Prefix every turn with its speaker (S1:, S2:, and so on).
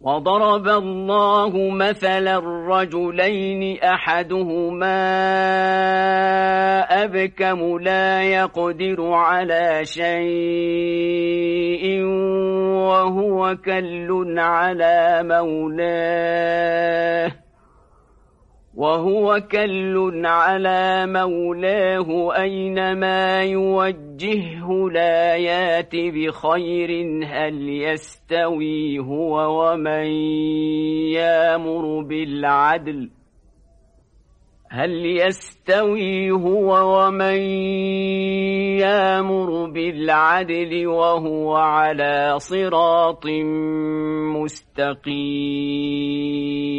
S1: وضرب الله مثلا الرجلين أحدهما أبكم لا يقدر على شيء وهو كل على مولاه وهو كل على مولاه أينما يوجهه لا يات بخير هل يستوي هو ومن يامر بالعدل هل يستوي هو ومن يامر بالعدل وهو على صراط مستقيم